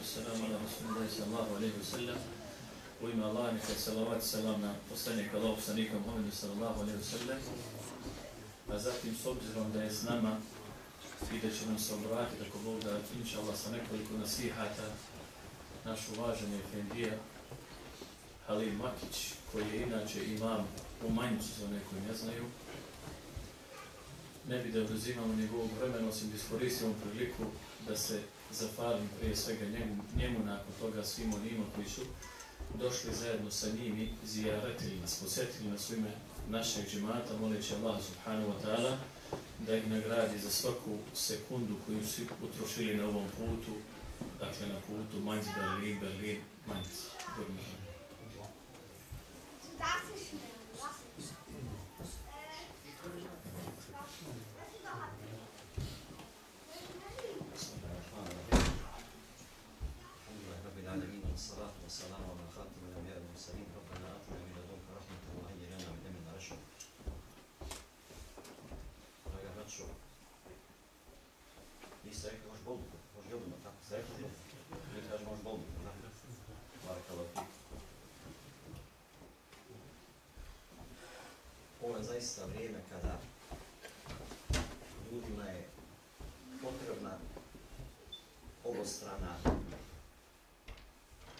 wassalamu ala rasulillahi sallallahu alaihi wasallam. U ime Allah, neka salavat salam na poslanika Allah, poslanika Muhammedu sallallahu alaihi wa sallam. A zatim, s obzirom da je s nama i da će nam se obratiti, ako Bog da, inša Allah, sa nekoliko nasihata, naš uvaženi Efendija, Halim Makić, koji je inače imam u Manjicu za one koji ne znaju. Ne bi da oduzimamo njegovog vremena, osim da iskoristimo priliku da se zahvalim prije svega njemu, njemu nakon toga svim onima koji su došli zajedno sa njim i zijaratili nas, posjetili nas u ime našeg džemata, moleći Allah subhanahu wa ta'ala da ih nagradi za svaku sekundu koju su utrošili na ovom putu, dakle na putu Mainz, Berlin, Berlin, Mainz. Berlin. ovo je zaista vrijeme kada ljudima je potrebna obostrana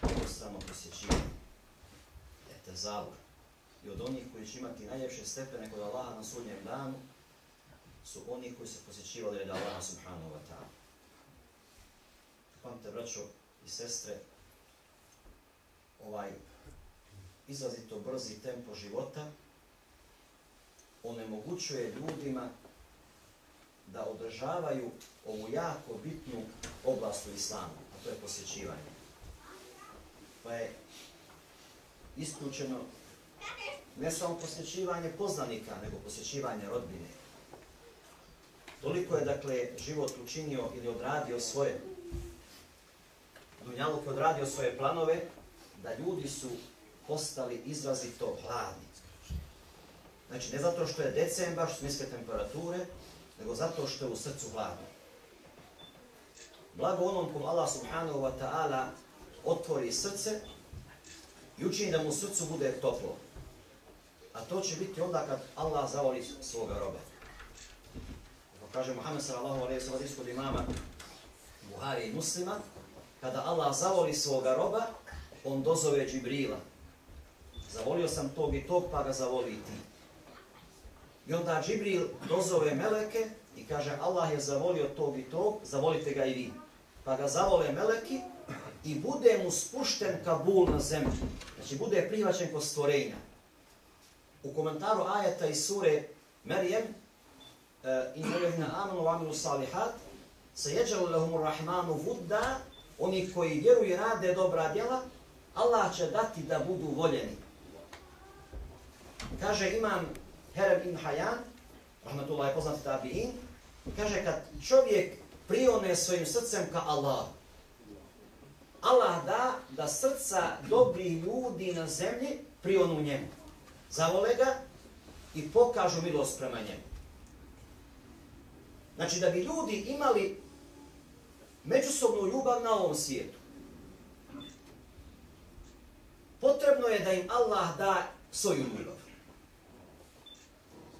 obostrano posjećivanje. Ete zavor. I od onih koji će imati najljepše stepene kod Allaha na sudnjem danu su oni koji se posjećivali reda Allaha subhanahu wa ta'ala. Pamte, braćo i sestre, ovaj izrazito brzi tempo života onemogućuje ljudima da održavaju ovu jako bitnu oblast u islamu, a to je posjećivanje. Pa je isključeno ne samo posjećivanje poznanika, nego posjećivanje rodbine. Toliko je, dakle, život učinio ili odradio svoje, Dunjaluk je odradio svoje planove, da ljudi su postali izrazito hladni. Znači, ne zato što je decembar, što niske temperature, nego zato što je u srcu hladno. Blago onom kom Allah subhanahu wa ta'ala otvori srce i učini da mu srcu bude toplo. A to će biti onda kad Allah zavoli svoga roba. Kako kaže Muhammed sallallahu alaihi sallam kod imama Buhari i muslima, kada Allah zavoli svoga roba, on dozove Džibrila. Zavolio sam tog i tog, pa ga zavoli i ti. I onda Džibril dozove meleke i kaže Allah je zavolio tog i tog, zavolite ga i vi. Pa ga zavole meleki i bude mu spušten Kabul na zemlju. Znači bude prihvaćen kod stvorenja. U komentaru ajeta iz sure Merijem e, i nevjehna amanu wa amilu salihat se jeđalu lehumur rahmanu vudda oni koji vjeruju i rade dobra djela Allah će dati da budu voljeni. Kaže imam Herem ibn Hayan, rahmetullah je poznati tabi'in, kaže kad čovjek prione svojim srcem ka Allah, Allah da da srca dobri ljudi na zemlji prionu njemu. Zavole ga i pokažu milost prema njemu. Znači da bi ljudi imali međusobnu ljubav na ovom svijetu, potrebno je da im Allah da svoju ljubav.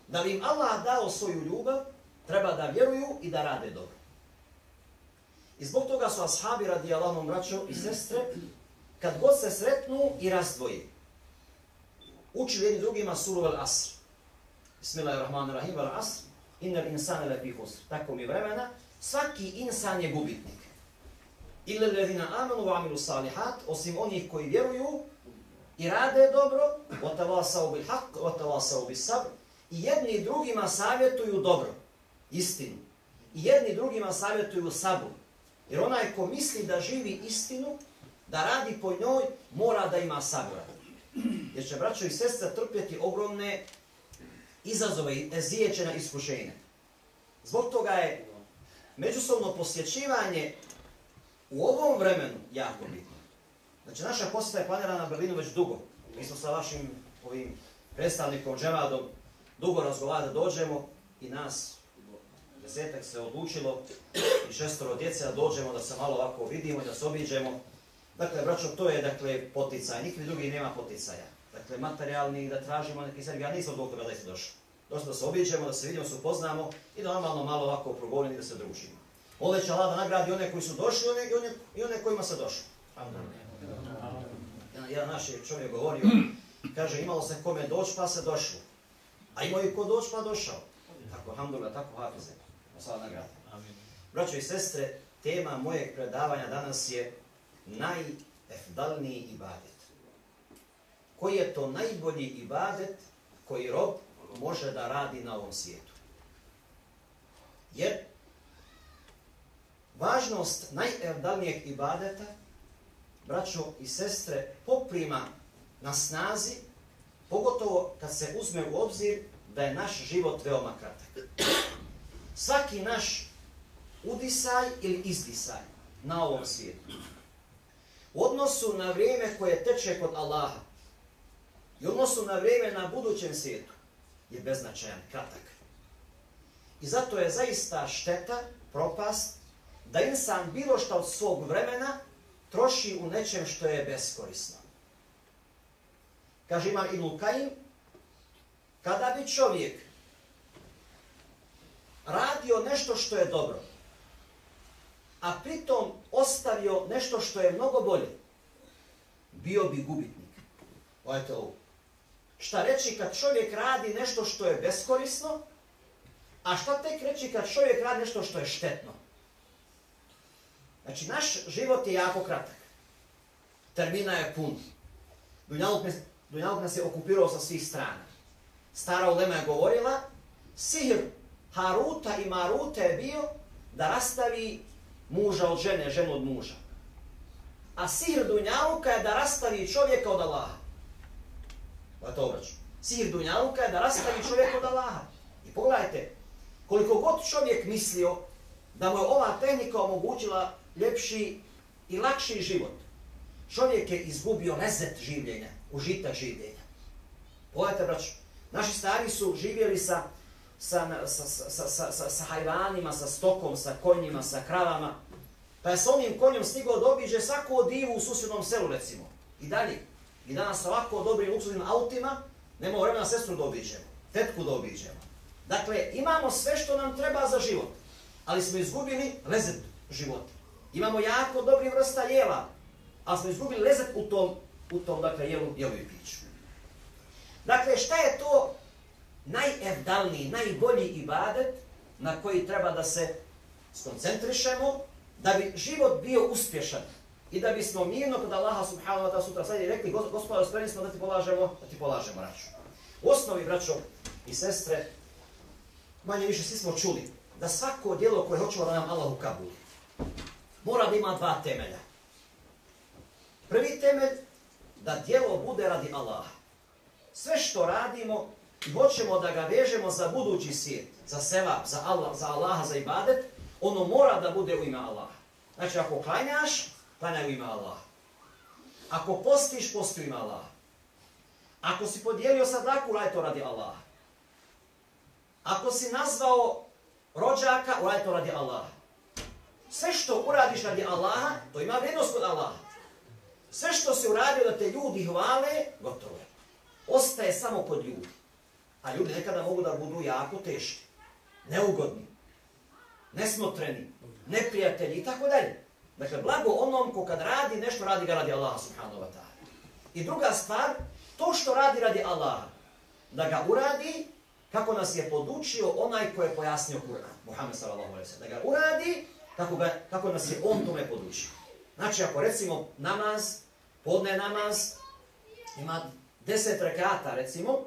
Da bi im Allah dao svoju ljubav, treba da vjeruju i da rade dobro. I zbog toga su ashabi radi Allahom braćo i sestre, kad god se sretnu i razdvoje, učili jedni drugima suru al asr. Bismillahirrahmanirrahim, al asr, inner insane lefi husr. Tako mi vremena, svaki insan je gubitnik. Ile ledina amanu wa amilu salihat, osim onih koji vjeruju i rade dobro, otavasao bil haq, otavasao bil sabr, I jedni i drugima savjetuju dobro, istinu. I jedni drugima savjetuju sabu. Jer onaj ko misli da živi istinu, da radi po njoj, mora da ima sabora. Jer će braćo i sestra trpjeti ogromne izazove i zijećena iskušenja. Zbog toga je međusobno posjećivanje u ovom vremenu jako bitno. Znači, naša posjeta je planirana na Berlinu već dugo. Mi smo sa vašim ovim predstavnikom, Džemadom, dugo razgovara dođemo i nas desetak se odlučilo i šestoro djece da dođemo, da se malo ovako vidimo i da se obiđemo. Dakle, braćo, to je dakle poticaj, nikli drugi nema poticaja. Dakle, materijalni, da tražimo neki sebi, ja nisam toga da ste došli. Došli da se obiđemo, da se vidimo, se upoznamo i da normalno malo ovako progovorimo i da se družimo. Moleće Allah da nagradi one koji su došli i one, i one, i one kojima se došli. Jedan, jedan naš je čovjek govorio, kaže imalo se kome doći pa se došlo. A imao i ko doći pa došao. Tako, alhamdulillah, tako hafize. Sada nagradi. Braćo i sestre, tema mojeg predavanja danas je najefdalniji ibadet. Koji je to najbolji ibadet koji rob može da radi na ovom svijetu? Jer važnost najefdalnijeg ibadeta, braćo i sestre, poprima na snazi, pogotovo kad se uzme u obzir da je naš život veoma kratak. Svaki naš udisaj ili izdisaj na ovom svijetu u odnosu na vrijeme koje teče kod Allaha i odnosu na vrijeme na budućem svijetu je beznačajan, kratak. I zato je zaista šteta, propast, da insan bilo što od svog vremena troši u nečem što je beskorisno. Kaže imam Ibn Kajim, kada bi čovjek radio nešto što je dobro, a pritom ostavio nešto što je mnogo bolje, bio bi gubitnik. Ojete ovo. Šta reći kad čovjek radi nešto što je beskorisno, a šta tek reći kad čovjek radi nešto što je štetno? Znači, naš život je jako kratak. Termina je pun. Dunjaluk nas, Dunjaluk nas je okupirao sa svih strana. Stara ulema je govorila, sihr Haruta i Maruta je bio da rastavi muža od žene, ženu od muža. A sihr Dunjaluka je da rastavi čovjeka od Allaha. Pa to obraću. Sihr Dunjaluka je da rastavi čovjeka od Allaha. I pogledajte, koliko god čovjek mislio da mu je ova tehnika omogućila ljepši i lakši život, čovjek je izgubio nezet življenja, užitak življenja. Pogledajte, braću, naši stari su živjeli sa sa, sa, sa, sa, sa, sa hajvanima, sa stokom, sa konjima, sa kravama. Pa je s onim konjom stigao da obiđe svaku divu u susjednom selu, recimo. I dalje. I danas sa ovako dobrim luksuznim autima nema vremena sestru da obiđemo, tetku da obiđemo. Dakle, imamo sve što nam treba za život, ali smo izgubili lezet života. Imamo jako dobri vrsta jela, ali smo izgubili lezet u tom, u tom dakle, jelu, jelu i piću. Dakle, šta je to najevdalniji, najbolji ibadet na koji treba da se skoncentrišemo da bi život bio uspješan i da bismo mirno kod Allaha subhanahu wa ta'ala sutra sad i rekli gospodar, spremni smo da ti polažemo, da ti polažemo račun. U osnovi, braćo i sestre, manje više svi smo čuli da svako djelo koje hoćemo da nam Allah ukabuli, mora da ima dva temelja. Prvi temelj, da djelo bude radi Allaha. Sve što radimo, i hoćemo da ga vežemo za budući svijet, za sevap, za Allah, za Allaha, za ibadet, ono mora da bude u ime Allaha. Znači, ako klanjaš, klanjaj u ime Allaha. Ako postiš, posti u ime Allaha. Ako si podijelio sadaku, raj to radi Allaha. Ako si nazvao rođaka, uraj to radi Allaha. Sve što uradiš radi Allaha, to ima vrijednost kod Allaha. Sve što se uradio da te ljudi hvale, gotovo je. Ostaje samo kod ljudi. A ljudi nekada mogu da budu jako teški, neugodni, nesmotreni, neprijatelji i tako dalje. Dakle, blago onom ko kad radi nešto, radi ga radi Allaha subhanahu wa ta'ala. I druga stvar, to što radi radi Allaha, da ga uradi kako nas je podučio onaj ko je pojasnio Kur'an, Muhammed sallallahu alaihi sallam. Da ga uradi kako, ga, kako nas je on tome podučio. Znači, ako recimo namaz, podne namaz, ima deset rekata, recimo,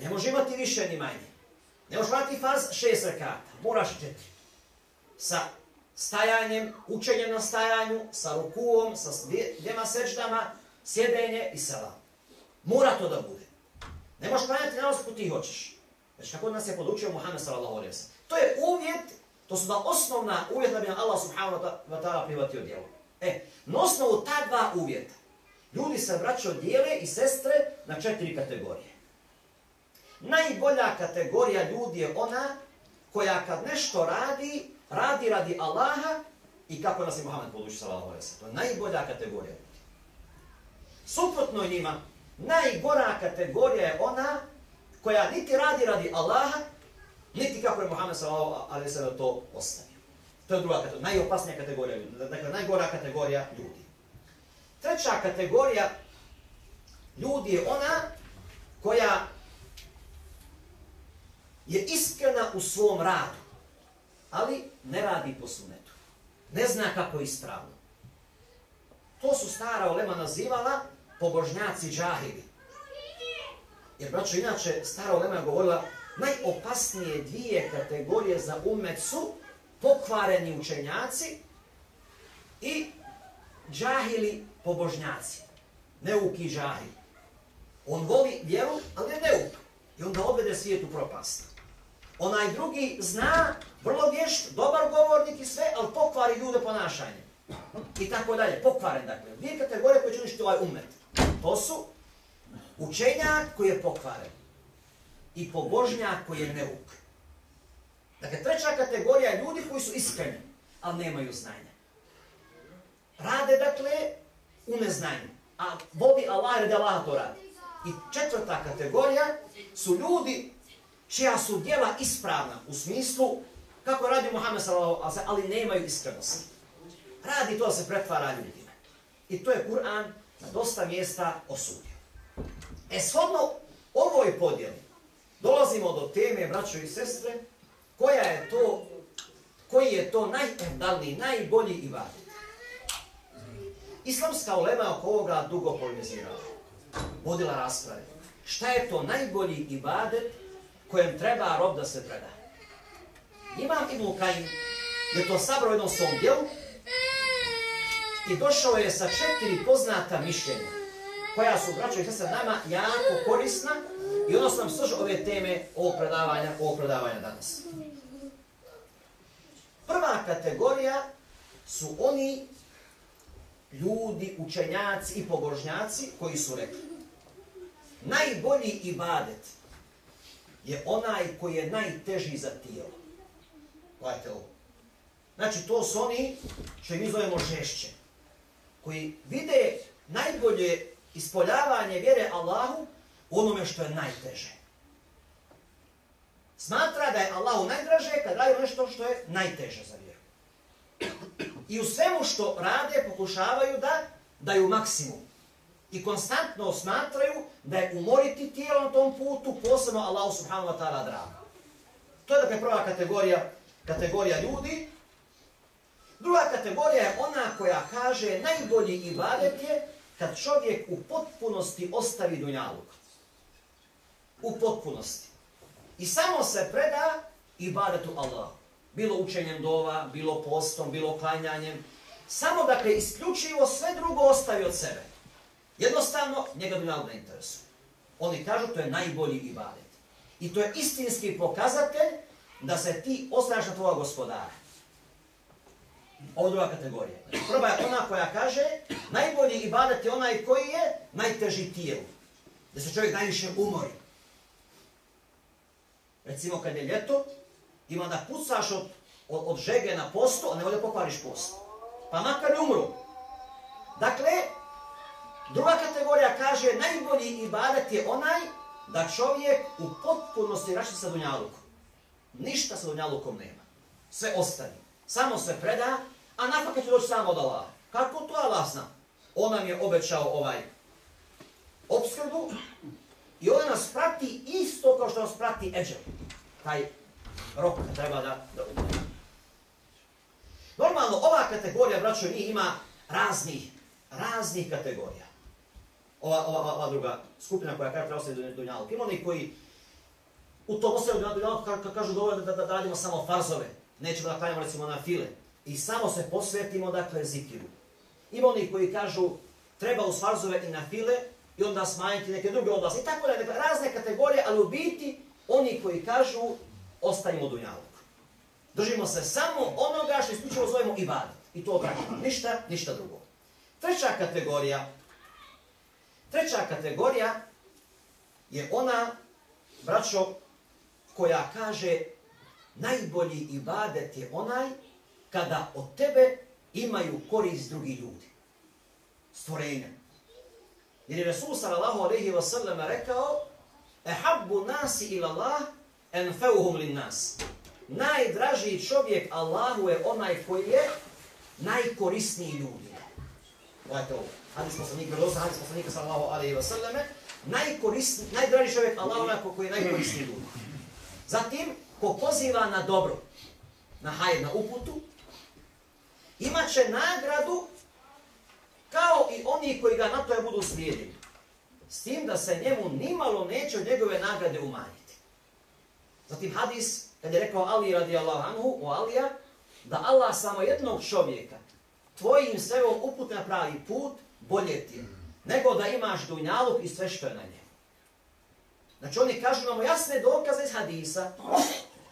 Ne može imati više ni manje. Ne može imati faz šest rekata. Moraš četiri. Sa stajanjem, učenjem na stajanju, sa rukuom, sa dvijema sečdama, sjedenje i selam. Mora to da bude. Ne možeš klanjati na osku ti hoćeš. Već kako nas je podučio Muhammed sallallahu alaihi wa To je uvjet, to su da osnovna uvjeta da bi Allah subhanahu wa ta'ala prihvatio djelo. E, na osnovu ta dva uvjeta, ljudi se vraćaju dijele i sestre na četiri kategorije. Najbolja kategorija ljudi je ona koja kad nešto radi, radi radi Allaha i kako nas je Muhammed poduči sallallahu alejhi To je najbolja kategorija ljudi. Suprotno njima, najgora kategorija je ona koja niti radi radi Allaha, niti kako je Muhammed sallallahu alejhi ve to ostavio. To je druga kategorija, najopasnija kategorija ljudi, dakle najgora kategorija ljudi. Treća kategorija ljudi je ona koja je iskrena u svom radu, ali ne radi po sunetu. Ne zna kako je ispravno. To su stara olema nazivala pobožnjaci džahili. Jer, braćo, inače, stara olema je govorila najopasnije dvije kategorije za umet su pokvareni učenjaci i džahili pobožnjaci. Neuki džahili. On voli vjeru, ali ne neuk. I onda odvede svijet u propast. Onaj drugi zna, vrlo vješt, dobar govornik i sve, ali pokvari ljude ponašanje. I tako dalje, pokvaren dakle. Dvije kategorije koje će uništiti ovaj umet. To su učenjak koji je pokvaren i pobožnjak koji je neuk. Dakle, treća kategorija je ljudi koji su iskreni, ali nemaju znanja. Rade, dakle, u neznanju. A vodi Allah, redi Allah to radi. I četvrta kategorija su ljudi čija su djela ispravna u smislu kako radi Muhammed sallallahu alejhi ali nemaju iskrenosti. Radi to se pretvara ljudima. I to je Kur'an na dosta mjesta osudio. E shodno ovoj podjeli dolazimo do teme, braćo i sestre, koja je to, koji je to najendalniji, najbolji ibadet. Islamska ulema oko ovoga dugo polemizirala, vodila rasprave. Šta je to najbolji ibadet kojem treba rob da se preda. Imam Ibn Kajim je to sabrao jednom svom djelu i došao je sa četiri poznata mišljenja koja su, braćo i sestre, nama jako korisna i ono nam služi ove teme ovog predavanja, ovog predavanja danas. Prva kategorija su oni ljudi, učenjaci i pobožnjaci koji su rekli najbolji ibadet je onaj koji je najteži za tijelo. Gledajte ovo. Znači, to su oni, što mi zovemo žešće, koji vide najbolje ispoljavanje vjere Allahu u onome što je najteže. Smatra da je Allahu najdraže kad radi nešto što je najteže za vjeru. I u svemu što rade pokušavaju da daju maksimum i konstantno smatraju da je umoriti tijelo na tom putu posebno Allah subhanahu wa ta'ala drago. To je dakle prva kategorija, kategorija ljudi. Druga kategorija je ona koja kaže najbolji ibadet je kad čovjek u potpunosti ostavi dunjaluk. U potpunosti. I samo se preda ibadetu Allah. Bilo učenjem dova, bilo postom, bilo klanjanjem. Samo dakle isključivo sve drugo ostavi od sebe. Jednostavno, njega dunjalog ne interesuje. Oni kažu to je najbolji ibadet. I to je istinski pokazatelj da se ti osnaš na tvoja gospodara. Ovo druga kategorija. Prva je ona koja kaže najbolji ibadat je onaj koji je najteži tijelu. Da se čovjek najviše umori. Recimo kad je ljeto, ima da pucaš od, od, od žege na postu, a ne volje pokvariš post. Pa makar ne umru. Dakle, Druga kategorija kaže najbolji ibadat je onaj da čovjek u potpunosti rači sa dunjalukom. Ništa sa dunjalukom nema. Sve ostane. Samo se preda, a nafaka će doći samo od Allah. Kako to Allah zna? On nam je obećao ovaj obskrbu i on nas prati isto kao što nas prati Eđel. Taj rok treba da, da umre. Normalno, ova kategorija, braćo, njih ima raznih, raznih kategorija ova, ova, ova druga skupina koja kaže preostaje do dunjalog. Ima oni koji u tom ostaju do dunjalog kažu dovoljno da, da, da radimo samo farzove, nećemo da klanjamo recimo na file i samo se posvetimo dakle zikiru. Ima oni koji kažu treba uz farzove i na file i onda smanjiti neke druge oblasti. I tako da, dakle, razne kategorije, ali u biti oni koji kažu ostajimo dunjalog. Držimo se samo onoga što isključivo zovemo ibadet. I to odražimo. Ništa, ništa drugo. Treća kategorija Treća kategorija je ona, braćo, koja kaže najbolji ibadet je onaj kada od tebe imaju korist drugi ljudi. Stvorenja. Jer je Resul sallallahu alaihi wa sallam rekao Ehabbu nasi ila Allah enfeuhum lin nas. Najdražiji čovjek Allahu je onaj koji je najkorisniji ljudi. Gledajte ovo. Hadis poslanik, rosa hadis poslanika sallallahu alaihi wa sallam najkorisniji, najdražiji čovjek Allahu je koji je najkorisniji ljudi. Zatim, ko poziva na dobro, na hajr, na uputu, imaće nagradu kao i oni koji ga na to je budu slijedili. S tim da se njemu nimalo neće od njegove nagrade umanjiti. Zatim hadis, kad je rekao Ali radijallahu anhu, u Alija, da Allah samo jednog čovjeka tvojim sebom uput na pravi put, bolje ti je, nego da imaš dunjaluk i sve što je na njemu. Znači oni kažu imamo jasne dokaze iz hadisa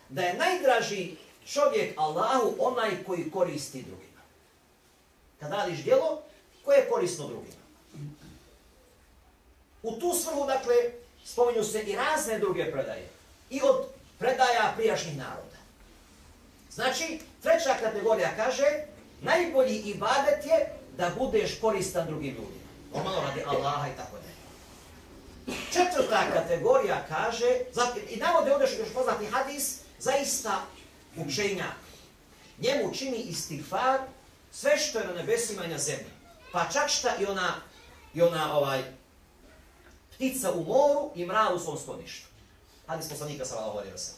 da je najdraži čovjek Allahu onaj koji koristi drugi. Kad radiš djelo, koje je korisno drugima. U tu svrhu, dakle, spominju se i razne druge predaje. I od predaja prijašnjih naroda. Znači, treća kategorija kaže, najbolji ibadet je da budeš koristan drugim ljudima. Normalno radi Allaha i tako dalje. Četvrta kategorija kaže, i navode ovdje još poznati hadis, zaista učenja. Njemu čini istighfar sve što je na nebesima i na zemlji. Pa čak šta i ona, i ona ovaj, ptica u moru i mrav u svom skloništu. Hadis poslanika sa vala hodio se.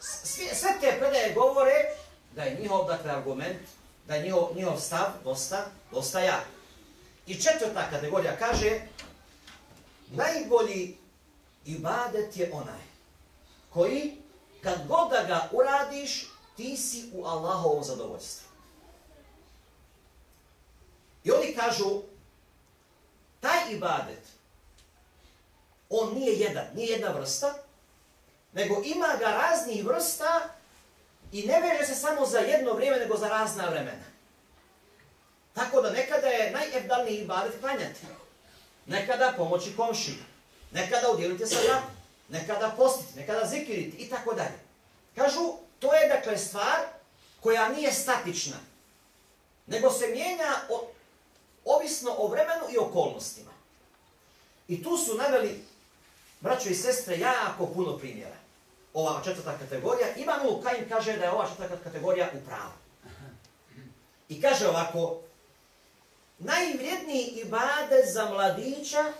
Sve, sve te predaje govore da je njihov dakle, argument, da je njihov, njihov stav dosta, dosta jak. I četvrta kategorija kaže, najbolji ibadet je onaj koji kad god da ga uradiš, ti si u Allahovom zadovoljstvu. I oni kažu, taj ibadet, on nije jedan, nije jedna vrsta, nego ima ga raznih vrsta i ne veže se samo za jedno vrijeme, nego za razna vremena. Tako da nekada je najevdalniji ibadet klanjati nekada pomoći komši, nekada udjelite sa nekada postiti, nekada zikiriti i tako dalje. Kažu, to je dakle stvar koja nije statična, nego se mijenja od, ovisno o vremenu i okolnostima. I tu su naveli, braćo i sestre, jako puno primjera. Ova četvrta kategorija, Ivan Lukajin kaže da je ova četvrta kategorija u pravu. I kaže ovako, najvrijedniji ibade za mladića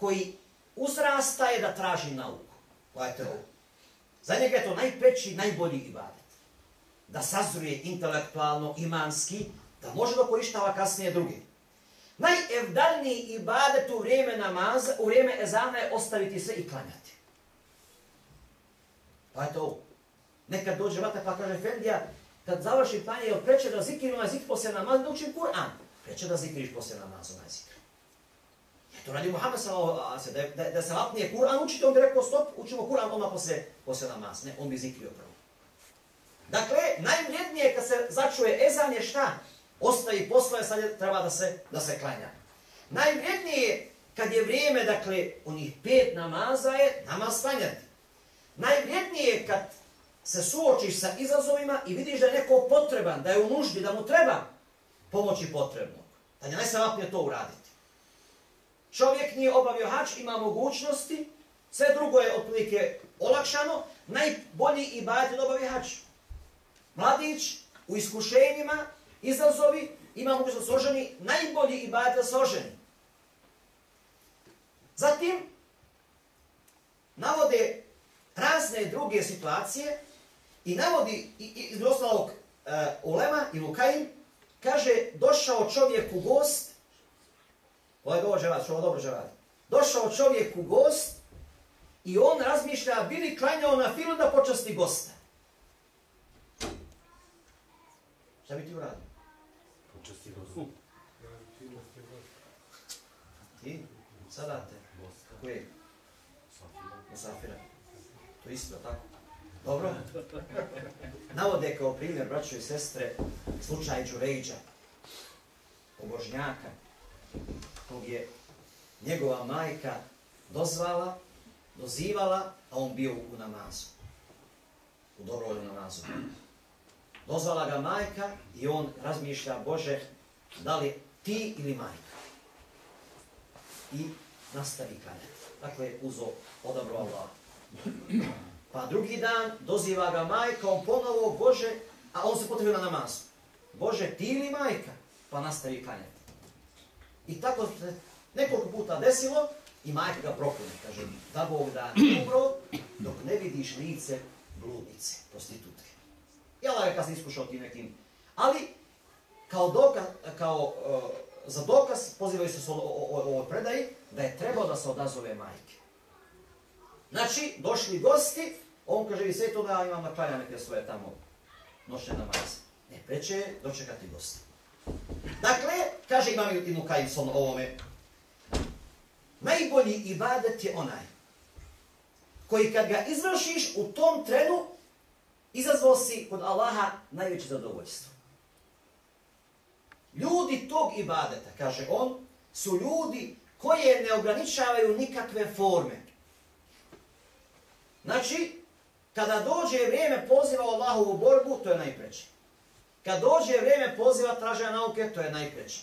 koji uzrasta je da traži nauku. Gledajte ovo. Za njega je to najpreći, najbolji ibadet. Da sazruje intelektualno, imanski, da može da korištava kasnije druge. Najevdaljniji ibadet u vrijeme namaza, u vrijeme ezana je ostaviti sve i klanjati. Pa Gledajte ovo. Nekad dođe vata pa kaže Fendija, kad završi klanje, je preče da zikirim na zikr poslije namaza, da učim Kur'an. Preče da zikriš poslije namaza na zikr. Je to radi Muhammed sallallahu da, da, da se vapnije Kur'an učite, on bi rekao stop, učimo Kur'an odmah poslije, poslije namaz. Ne, on bi zikrio prvo. Dakle, najvrijednije kad se začuje ezan je šta? Ostavi posle, sad treba da se, da se klanja. Najvrijednije kad je vrijeme, dakle, onih pet namaza je namaz klanjati. Najvrijednije je kad se suočiš sa izazovima i vidiš da je neko potreban, da je u nuždi, da mu treba pomoći potrebnog. Da je najsavapnije to uraditi. Čovjek nije obavio hač, ima mogućnosti, sve drugo je otprilike olakšano, najbolji i bajati da obavi hač. Mladić u iskušenjima, izazovi, ima mogućnost soženi, najbolji i bajati soženi. Zatim, navode razne druge situacije i navodi, iz ostalog, uh, Ulema i Lukain, Kaže, došao čovjek u gost, ovo je dobro želad, što ovo dobro želad, Došao čovjek u gost i on razmišlja, bili klanjao na filu da počasti gosta. Šta bi ti uradio? Počasti gosta. Ti? Sada te? Kako je? Musafira. To je isto, tako? Dobro? Navode kao primjer, braćo i sestre, slučaj Đurejđa, obožnjaka, kog je njegova majka dozvala, dozivala, a on bio u namazu. u dobrovoljnom namazu. Dozvala ga majka i on razmišlja, Bože, da li ti ili majka? I nastavi klanjati. Dakle, uzo odabro Allah. Pa drugi dan doziva ga majka, on ponovo, Bože, a on se potrebio na namaz. Bože, ti ili majka? Pa nastavi klanjati. I tako se nekoliko puta desilo i majka ga prokune. Kaže, da Bog da umro dok ne vidiš lice bludnice, prostitutke. I Allah je kasnije iskušao tim nekim. Ali, kao, dokaz, kao uh, za dokaz, pozivaju se o, o, o, o predaji, da je trebao da se odazove majke. Znači, došli gosti, on kaže, vi sve to da ja imam naklanja neke svoje tamo noćne namaze. Ne, preće je dočekati gosti. Dakle, kaže imam Ibn Kajim ovome, najbolji ibadet je onaj koji kad ga izvršiš u tom trenu, izazvao si kod Allaha najveće zadovoljstvo. Ljudi tog ibadeta, kaže on, su ljudi koje ne ograničavaju nikakve forme. Znači, kada dođe vrijeme poziva Allahu u borbu, to je najpreće. Kad dođe vrijeme poziva traženja nauke, to je najpreće.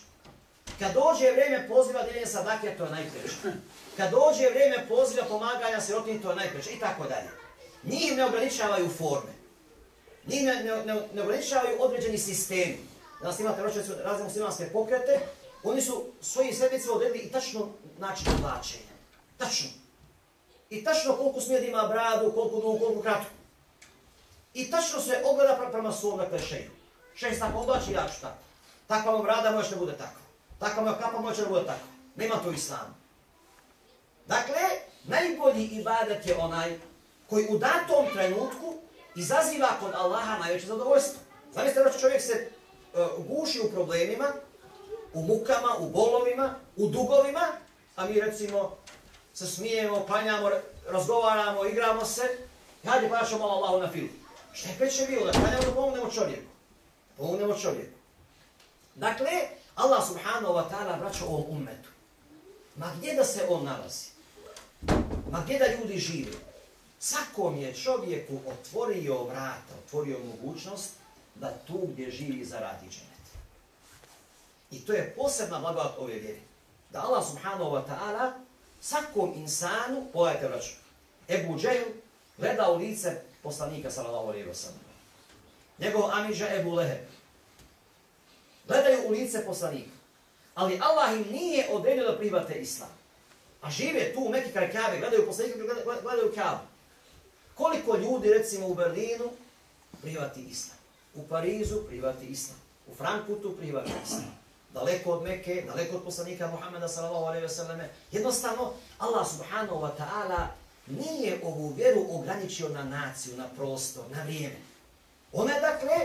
Kad dođe vrijeme poziva deljenja sadake, to je najpreće. Kad dođe vrijeme poziva pomaganja sirotinji, to je najpreće. I tako dalje. Njih ne ograničavaju forme. Njih ne, ne, ne, ne ograničavaju određeni sistemi. Danas imate razne muslimanske pokrete, oni su svoji sedmice odredili i tačno način oblačenja. Tačno. I tačno koliko smije da ima bradu, koliko dugo, koliko kratko. I tačno se ogleda prema svom, dakle, šeju. Šest tako oblači, ja ću tako. Takva mu brada može da bude tako. Takva mu kapa može da bude tako. Nema to islam. Dakle, najbolji ibadat je onaj koji u datom trenutku izaziva kod Allaha najveće zadovoljstvo. Zamislite ono da čovjek se uh, guši u problemima, u mukama, u bolovima, u dugovima, a mi recimo se smijemo, klanjamo, razgovaramo, igramo se, hajde pa ćemo malo Allahu na filu. Šta je preće bilo? Da klanjamo da pomognemo čovjeku. Pomognemo čovjeku. Dakle, Allah subhanahu wa ta'ala vraća ovom ummetu. Ma gdje da se on nalazi? Ma gdje da ljudi žive? Svakom je čovjeku otvorio vrata, otvorio mogućnost da tu gdje živi zaradi dženet. I to je posebna blagodat ove vjeri. Da Allah subhanahu wa ta'ala svakom insanu, pogledajte vraću, Ebu Džehl gleda u lice poslanika sallallahu alaihi wa sallam. Njegov amiđa Ebu Leheb. Gledaju u lice poslanika. Ali Allah im nije odredio da prihvate islam. A žive tu u Mekke kraj Kabe, gledaju poslanika, gledaju Kabe. Koliko ljudi, recimo u Berlinu, prihvati islam. U Parizu prihvati islam. U Frankfurtu prihvati islam daleko od Mekke, daleko od poslanika Muhammeda sallallahu alaihi ve selleme. Jednostavno Allah subhanahu wa ta'ala nije ovu vjeru ograničio na naciju, na prostor, na vrijeme. Ona je dakle,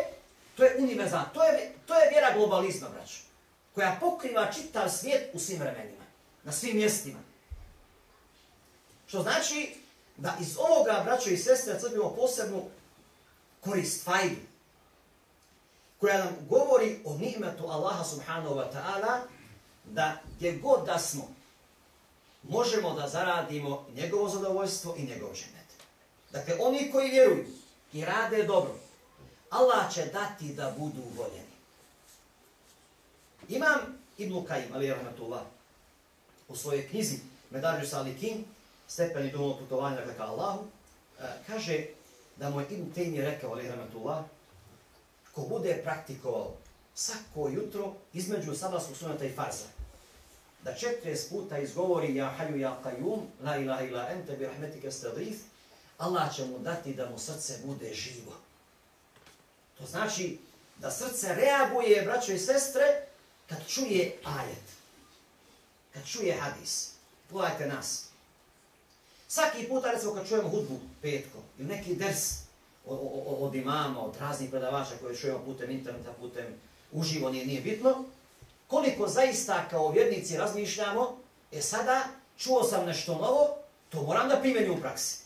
to je univerzalno, to je, to je vjera globalizma, braću, koja pokriva čitav svijet u svim vremenima, na svim mjestima. Što znači da iz ovoga, braćo i sestre, crpimo posebnu korist, fajdu, koja nam govori o nimetu Allaha subhanahu wa ta'ala da gdje god da smo, možemo da zaradimo njegovo zadovoljstvo i njegov ženet. Dakle, oni koji vjeruju i rade dobro, Allah će dati da budu voljeni. Imam Ibn Kajim, ali rahmatullah, u svojoj knjizi Medarju Salikin, stepeni duhovnog putovanja dakle, ka Allahu, e, kaže da mu je Ibn Taymi rekao, ali rahmatullah, ko bude praktikovao svako jutro između sabahskog sunata i farza, da 40 puta izgovori ja haju ja kajum, la ilaha ila ente bi rahmetike stadrif, Allah će mu dati da mu srce bude živo. To znači da srce reaguje, braćo i sestre, kad čuje ajet, kad čuje hadis. Pogledajte nas. Svaki puta, recimo, kad čujemo hudbu petko ili neki ders, od imama, od raznih predavača koje čujemo putem interneta, putem uživo, nije, nije bitno, koliko zaista kao vjernici razmišljamo, e sada čuo sam nešto novo, to moram da primjenim u praksi.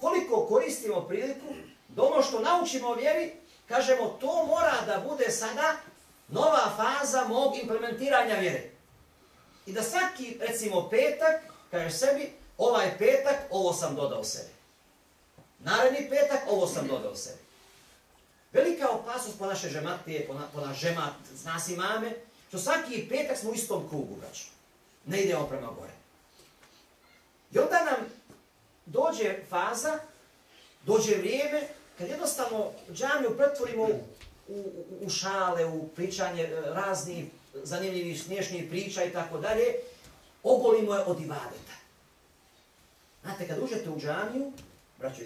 Koliko koristimo priliku da ono što naučimo o vjeri, kažemo to mora da bude sada nova faza mog implementiranja vjere. I da svaki, recimo, petak, kažeš sebi, ovaj petak, ovo sam dodao sebi. Naredni petak ovo sam dodao sebi. Velika opasnost po naše žematije, po, na, po naš žemat, zna si mame, što svaki petak smo u istom krugu, braću. Ne idemo prema gore. I onda nam dođe faza, dođe vrijeme, kad jednostavno džamiju pretvorimo u, u, u šale, u pričanje e, raznih zanimljivih, smiješnih priča i tako dalje, ogolimo je od ibadeta. Znate, kad uđete u džamiju, braćo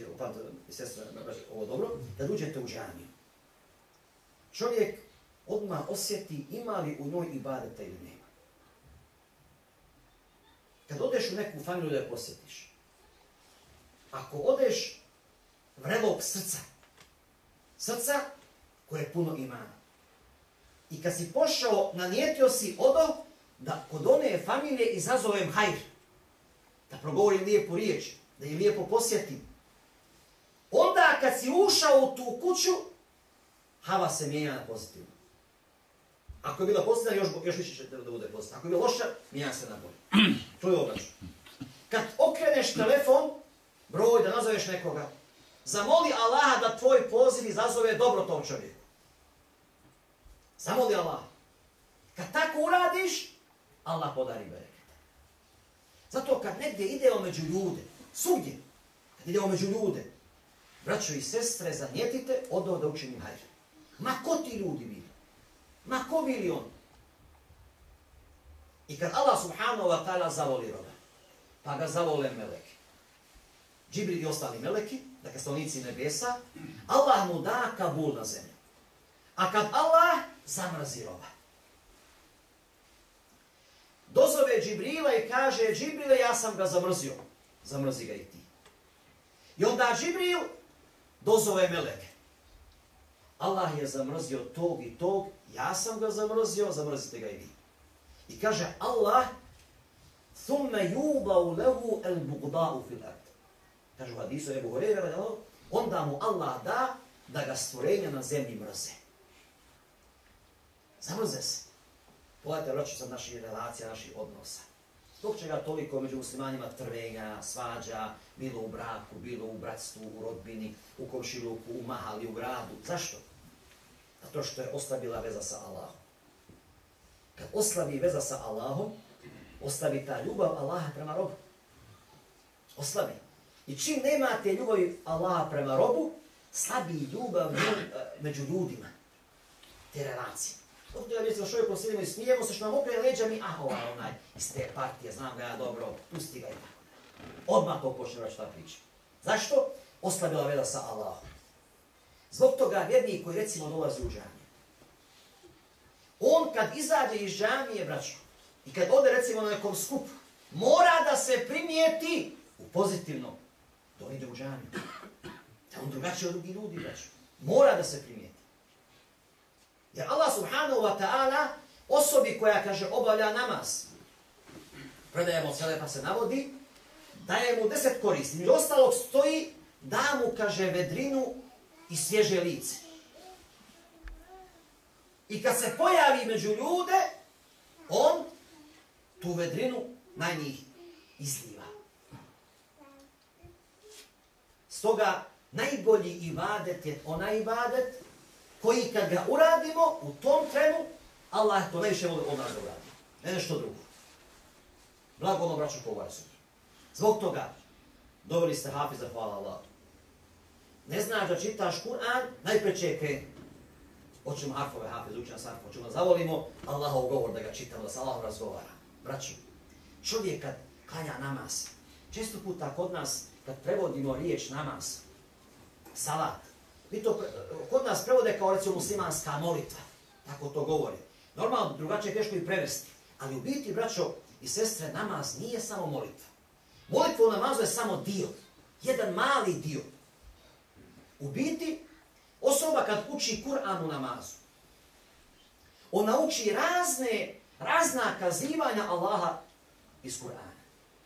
i sestra, ovo dobro, kad uđete u džamiju, čovjek odmah osjeti ima li u njoj ibadeta ili nema. Kad odeš u neku familiju da je posjetiš, ako odeš vrelog srca, srca koje je puno imana, i kad si pošao, nanijetio si odo, da kod one familije izazovem hajr, da progovori lijepu riječ, da je lijepo posjetim, onda kad si ušao u tu kuću, hava se mijenja na pozitivno. Ako je bila pozitivna, još, još više će da bude pozitivna. Ako je bila loša, mijenja se na bolje. To je obračun. Kad okreneš telefon, broj da nazoveš nekoga, zamoli Allaha da tvoj poziv izazove dobro tom čovjeku. Zamoli Allaha. Kad tako uradiš, Allah podari bereket. Zato kad negdje ideo među ljude, svugdje, kad ideo među ljude, braćo i sestre, zanjetite, odo da učinim hajr. Ma ko ti ljudi bili? Ma ko bili on? I kad Allah subhanahu wa ta'ala zavoli roba, pa ga zavole meleki, Džibril i ostali meleki, dakle stolnici nebesa, Allah mu da kabul na zemlju. A kad Allah zamrazi roba. Dozove Džibrila i kaže, Džibrile, ja sam ga zamrzio. Zamrzi ga i ti. I onda Džibril dozove meleke. Allah je zamrzio tog i tog, ja sam ga zamrzio, zamrzite ga i vi. I kaže Allah, thumme yubau lehu el bugda'u fil ard. Kaže u hadisu Ebu Horeira, onda mu Allah da da ga stvorenja na zemlji mrze. Zamrze se. Pogledajte roču sa naših relacija, naših odnosa. Zbog čega toliko među muslimanima trvenja, svađa, bilo u braku, bilo u bratstvu, u rodbini, u komšiluku, u mahali, u gradu. Zašto? Zato što je oslabila veza sa Allahom. Kad oslabi veza sa Allahom, ostavi ta ljubav Allaha prema robu. Oslabi. I čim nemate ljubavi Allaha prema robu, slabi ljubav među ljudima. Te relacije. Ovdje je vidite, što je i smijemo se, što nam opet leđa mi, ah, ovaj, onaj, iz te partije, znam ga ja dobro, pusti ga i tako. Odmah to počne vraći ta priča. Zašto? Oslabila veda sa Allahom. Zbog toga vjernik koji recimo dolazi u džamiju. On kad izađe iz džamije, braćo, i kad ode recimo na nekom skupu, mora da se primijeti u pozitivnom. Da on ide u džamiju. Da on drugačije od drugih ljudi, braćo. Mora da se primijeti. Jer Allah subhanahu wa ta'ala osobi koja, kaže, obavlja namaz, predajemo cijele pa se navodi, daje mu deset koristi. Među ostalog stoji da mu, kaže, vedrinu i svježe lice. I kad se pojavi među ljude, on tu vedrinu na njih izliva. Stoga, najbolji ibadet je onaj ibadet koji kad ga uradimo u tom trenu, Allah to najviše voli od nas da uradi. Ne nešto drugo. Blago ono braću pogovara sutra. Zbog toga, dobili ste hafiza, hvala Allah. Ne znaš da čitaš Kur'an, najpreće je krenu. Hoćemo harfove, hafiz, učina s harfom, hoćemo zavolimo Allahov govor da ga čitamo, da se Allahom razgovara. Braću, čovjek kad klanja namaz, često puta kod nas, kad prevodimo riječ namaz, salat, Mi to kod nas prevode kao recimo muslimanska molitva. Tako to govori. Normalno, drugačije je teško i prevesti. Ali u biti, braćo i sestre, namaz nije samo molitva. Molitva u namazu je samo dio. Jedan mali dio. U biti, osoba kad uči Kur'an u namazu, ona uči razne, razna kazivanja Allaha iz Kur'ana.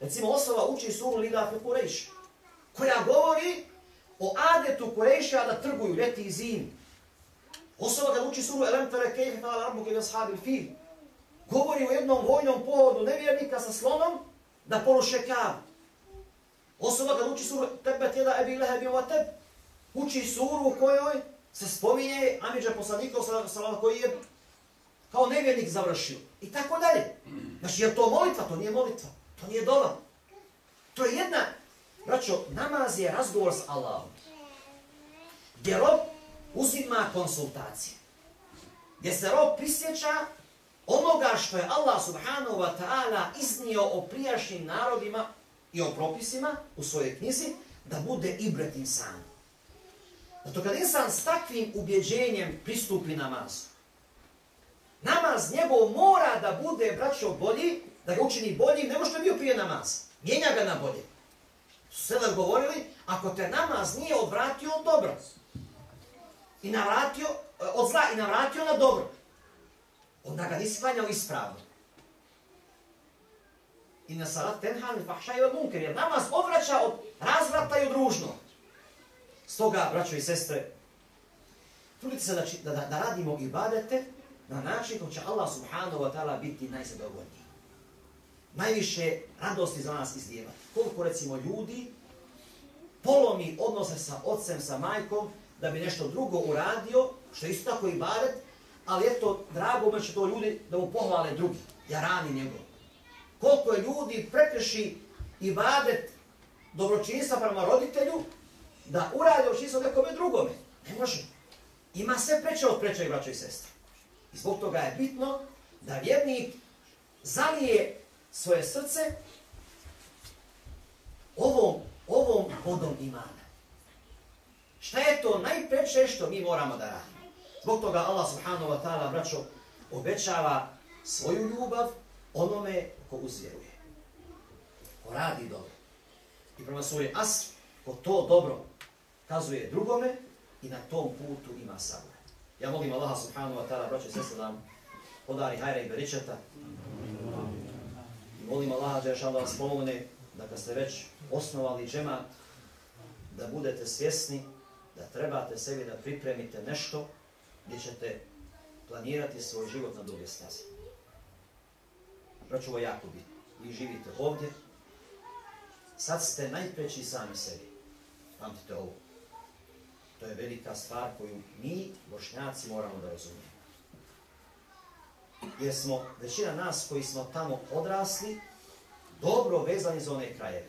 Recimo, osoba uči suru Lida Fukurejša, koja govori o adetu Kurejša da trguju ljeti i zimi. Osoba kad uči suru Elem tere kejhe fala rabu kejhe ashabi fil, govori o jednom vojnom pohodu nevjernika sa slonom da poruše kav. Osoba kad uči suru tebe tjeda ebi lehebi Ovateb, uči suru u kojoj se spominje Amidža poslanika salama koji je kao nevjernik završio. I tako dalje. Znači, je to molitva? To nije molitva. To nije dova. To je jedna, braćo, namaz je razgovor s Allahom. Gdje rob uzima konsultacije. Gdje se rob prisjeća onoga što je Allah subhanahu wa ta'ala iznio o prijašnjim narodima i o propisima u svojoj knjizi, da bude ibret insan. Zato kad insan s takvim ubjeđenjem pristupi namazu, namaz njegov mora da bude, braćo, bolji, da ga učini boljim nego što je bio prije namaz. Mijenja ga na bolje. Su govorili, ako te namaz nije odvratio od dobro, i navratio, eh, od zla i navratio na dobro, onda ga nisi klanjao ispravno. I na salat tenhan i munker, jer namaz odvraća od razvrata i od ružnog. Stoga, braćo i sestre, trudite se da, da, da radimo ibadete na način kako će Allah subhanahu wa ta'ala biti najzadovoljniji. Najviše radosti za nas izlijeva. Koliko recimo ljudi polomi odnose sa ocem, sa majkom, da bi nešto drugo uradio, što je isto tako i baret, ali eto, drago me će to ljudi da mu pohvale drugi, ja rani njegov. Koliko je ljudi i badet dobročinstva prema roditelju, da uradi dobročinstvo nekome drugome. Ne može. Ima sve preče od preče i braća i sestra. I zbog toga je bitno da vjernik zalije svoje srce ovom, ovom vodom imana. Šta je to najpreče što mi moramo da radimo? Zbog toga Allah subhanahu wa ta'ala, braćo, obećava svoju ljubav onome ko uzvjeruje. Ko radi dobro. I prema svoje as, ko to dobro kazuje drugome i na tom putu ima sabor. Ja molim Allaha subhanahu wa ta'ala, braćo i sestre, da podari hajra i beričeta volim molim Allaha da da vas pomogne da kad ste već osnovali džemat, da budete svjesni da trebate sebi da pripremite nešto gdje ćete planirati svoj život na duge staze. Braću, ovo jako bitno. Vi živite ovdje, sad ste najpreći sami sebi. Pamtite ovo. To je velika stvar koju mi, bošnjaci, moramo da razumijemo. Jer smo, većina nas koji smo tamo odrasli, dobro vezani za one krajeve.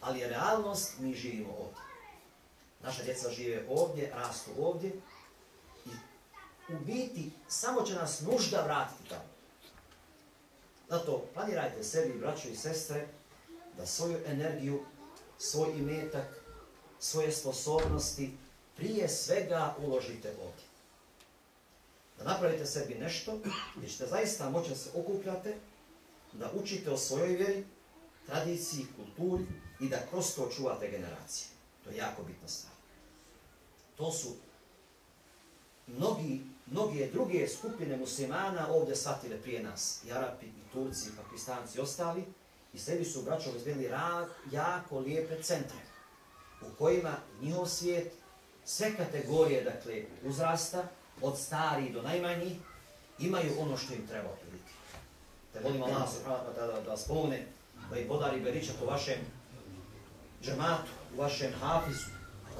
Ali realnost, mi živimo ovdje. Naša djeca žive ovdje, rastu ovdje i u biti samo će nas nužda vratiti tamo. Zato planirajte sebi, braćo i sestre, da svoju energiju, svoj imetak, svoje sposobnosti prije svega uložite ovdje. Da napravite sebi nešto gdje ćete zaista moći da se okupljate, da učite o svojoj vjeri, tradiciji, kulturi i da kroz to čuvate generacije. To je jako bitna stvar. To su mnogi, mnoge druge skupine muslimana ovdje shvatile prije nas. I Arapi, i Turci, i Pakistanci, i ostali. I sebi su braćo izbjeli jako lijepe centre u kojima njihov svijet, sve kategorije dakle, uzrasta, od stari do najmanji, imaju ono što im treba otprilike. Te volim Allah subhanahu da, da, da vas pomogne, da ih podari beričat u vašem džematu, u vašem hafizu,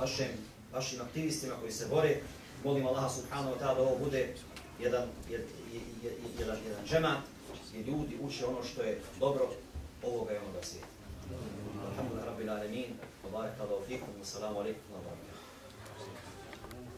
vašem, vašim aktivistima koji se bore. Molim Allah subhanahu wa ta'ala da ovo bude jedan, jed, jed, jedan, jedan džemat gdje ljudi uče ono što je dobro ovoga i onoga svijeta. Alhamdulillah, rabbil alemin, wa barakallahu fikum, wa salamu alaikum, wa barakatuh.